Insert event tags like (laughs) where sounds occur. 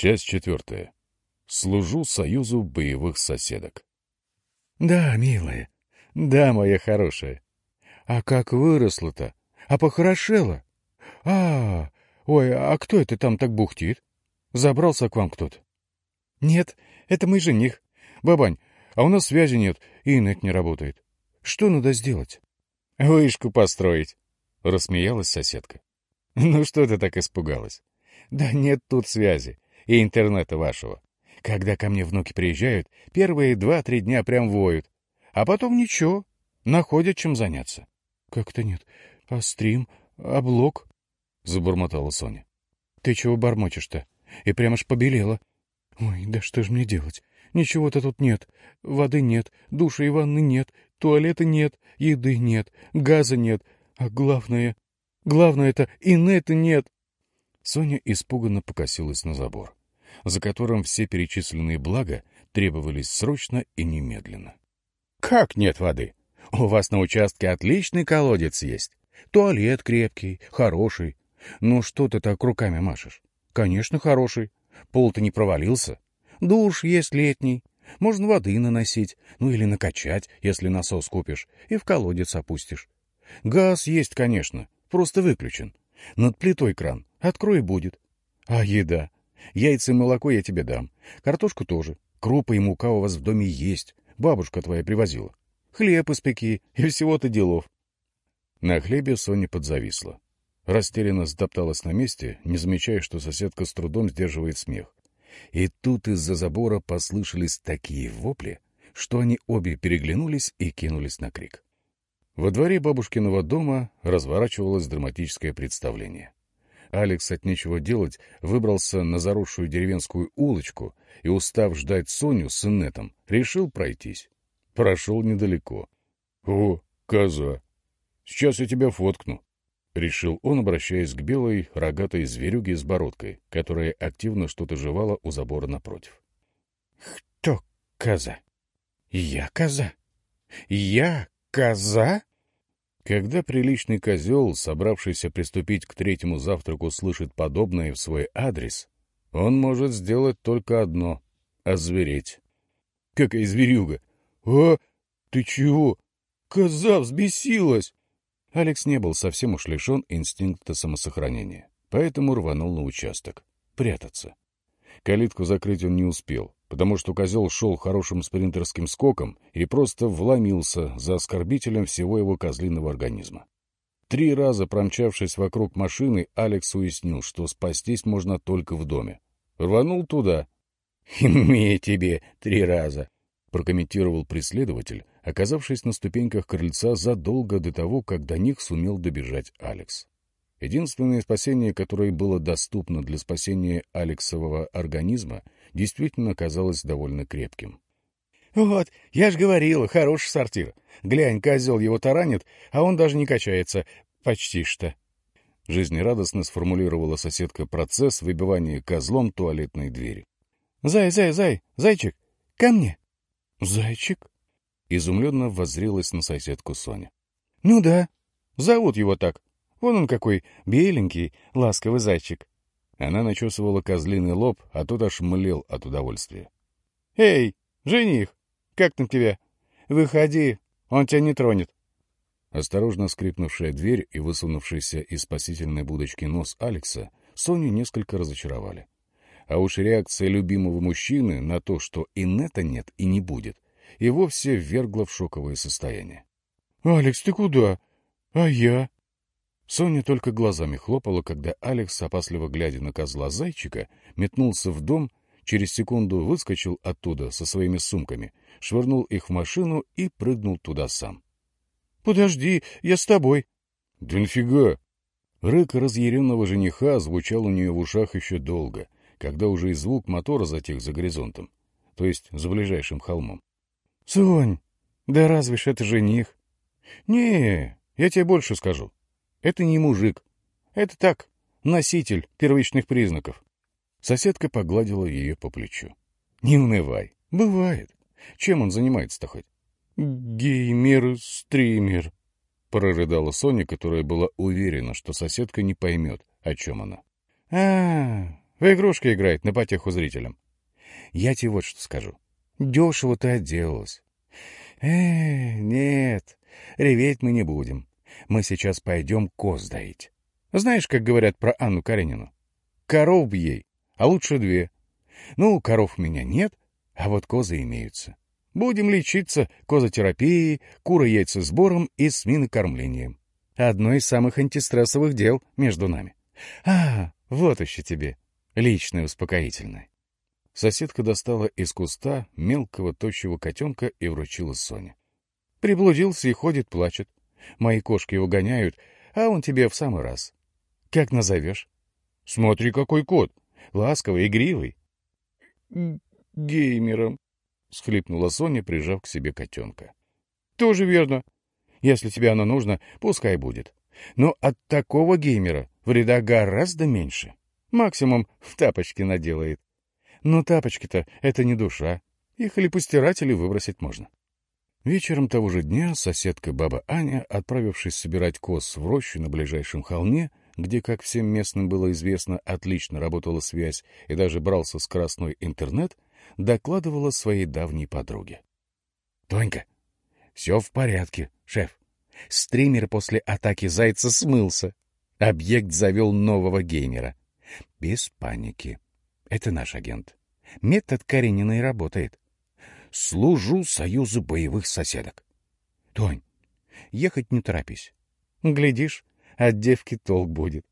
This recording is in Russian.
Часть четвертая. Служу союзу боевых соседок. Да, милая, да, моя хорошая. А как выросла-то? А похорошела? А, ой, а кто это там так бухтит? Забрался к вам кто-то? Нет, это мой жених. Бабань, а у нас связи нет, и инет не работает. Что надо сделать? Вышку построить, — рассмеялась соседка. Ну что ты так испугалась? Да нет тут связи и интернета вашего. Когда ко мне внуки приезжают, первые два-три дня прям воют. А потом ничего, находят чем заняться. — Как-то нет. А стрим? А блог? — забормотала Соня. — Ты чего бормочешь-то? И прямо ж побелела. Ой, да что ж мне делать? Ничего-то тут нет. Воды нет, душа и ванны нет, туалета нет, еды нет, газа нет. А главное... Главное-то инета нет. Соня испуганно покосилась на забор, за которым все перечисленные блага требовались срочно и немедленно. — Как нет воды? У вас на участке отличный колодец есть. Туалет крепкий, хороший. Ну что ты так руками машешь? Конечно, хороший. Пол-то не провалился. Душ есть летний. Можно воды наносить, ну или накачать, если насос купишь, и в колодец опустишь. Газ есть, конечно, просто выключен. Над плитой кран. Открой будет. А еда? Яйца и молоко я тебе дам. Картошку тоже. Крупа и мука у вас в доме есть. Бабушка твоя привозила. Хлеб испеки и всего-то делов. На хлебе Соня подзависла. Растерянно сдопталась на месте, не замечая, что соседка с трудом сдерживает смех. И тут из-за забора послышались такие вопли, что они обе переглянулись и кинулись на крик. Во дворе бабушкиного дома разворачивалось драматическое представление. Алекс от нечего делать выбрался на заросшую деревенскую улочку и, устав ждать Соню с Иннетом, решил пройтись. Прошел недалеко. — О, коза! Сейчас я тебя фоткну. — решил он, обращаясь к белой, рогатой зверюге с бородкой, которая активно что-то жевала у забора напротив. — Кто коза? Я коза? Я коза? Когда приличный козел, собравшийся приступить к третьему завтраку, слышит подобное в свой адрес, он может сделать только одно — озвереть. — Какая зверюга! — А, ты чего? Коза взбесилась! Алекс не был совсем уж лишен инстинкта самосохранения, поэтому рванул на участок. Прятаться. Калитку закрыть он не успел, потому что козел шел хорошим спринтерским скоком и просто вломился за оскорбителем всего его козлиного организма. Три раза промчавшись вокруг машины, Алекс уяснил, что спастись можно только в доме. Рванул туда. (laughs) «Имея тебе три раза!» — прокомментировал преследователь, оказавшись на ступеньках крыльца задолго до того, как до них сумел добежать Алекс. Единственное спасение, которое было доступно для спасения Алексового организма, действительно казалось довольно крепким. — Вот, я ж говорила, хороший сортир. Глянь, козел его таранит, а он даже не качается. Почти что. Жизнерадостно сформулировала соседка процесс выбивания козлом туалетной двери. — Зай, зай, зай, зайчик, ко мне. — Зайчик? Изумленно воззрелась на соседку Соня. — Ну да, зовут его так. Вон он какой, беленький, ласковый зайчик. Она начесывала козлиный лоб, а тот аж млел от удовольствия. — Эй, жених, как там тебя? Выходи, он тебя не тронет. Осторожно скрипнувшая дверь и высунувшийся из спасительной будочки нос Алекса Соню несколько разочаровали. А уж реакция любимого мужчины на то, что и нет и не будет — и вовсе ввергла в шоковое состояние. — Алекс, ты куда? А я? Соня только глазами хлопала, когда Алекс, опасливо глядя на козла зайчика, метнулся в дом, через секунду выскочил оттуда со своими сумками, швырнул их в машину и прыгнул туда сам. — Подожди, я с тобой. — Да нифига! Рык разъяренного жениха звучал у нее в ушах еще долго, когда уже и звук мотора затих за горизонтом, то есть за ближайшим холмом. Сонь, да разве ж это жених? Не, я тебе больше скажу. Это не мужик. Это так, носитель первичных признаков. Соседка погладила ее по плечу. Не унывай, бывает. Чем он занимается-то хоть? Геймер-стример, прорыдала Соня, которая была уверена, что соседка не поймет, о чем она. А, В игрушки играет на потеху зрителям. Я тебе вот что скажу. Дешево ты отделалась. Э, нет, реветь мы не будем. Мы сейчас пойдем коз доить. Знаешь, как говорят про Анну Каренину? Коров б ей, а лучше две. Ну, коров у меня нет, а вот козы имеются. Будем лечиться козотерапией, куро-яйцесбором и свинокормлением. Одно из самых антистрессовых дел между нами. А, вот еще тебе. Личное успокоительное. Соседка достала из куста мелкого тощего котенка и вручила Соне. Приблудился и ходит, плачет. Мои кошки его гоняют, а он тебе в самый раз. Как назовешь? Смотри, какой кот. Ласковый, игривый. Геймером, — схлипнула Соня, прижав к себе котенка. Тоже верно. Если тебе оно нужно, пускай будет. Но от такого геймера вреда гораздо меньше. Максимум в тапочки наделает. Но тапочки-то — это не душа. Их или постирать, или выбросить можно. Вечером того же дня соседка баба Аня, отправившись собирать коз в рощу на ближайшем холме, где, как всем местным было известно, отлично работала связь и даже брался скоростной интернет, докладывала своей давней подруге. — Тонька, все в порядке, шеф. Стример после атаки зайца смылся. Объект завел нового геймера. Без паники. Это наш агент. Метод Карениной работает. Служу Союзу боевых соседок. Тонь, ехать не торопись. Глядишь, от девки толк будет.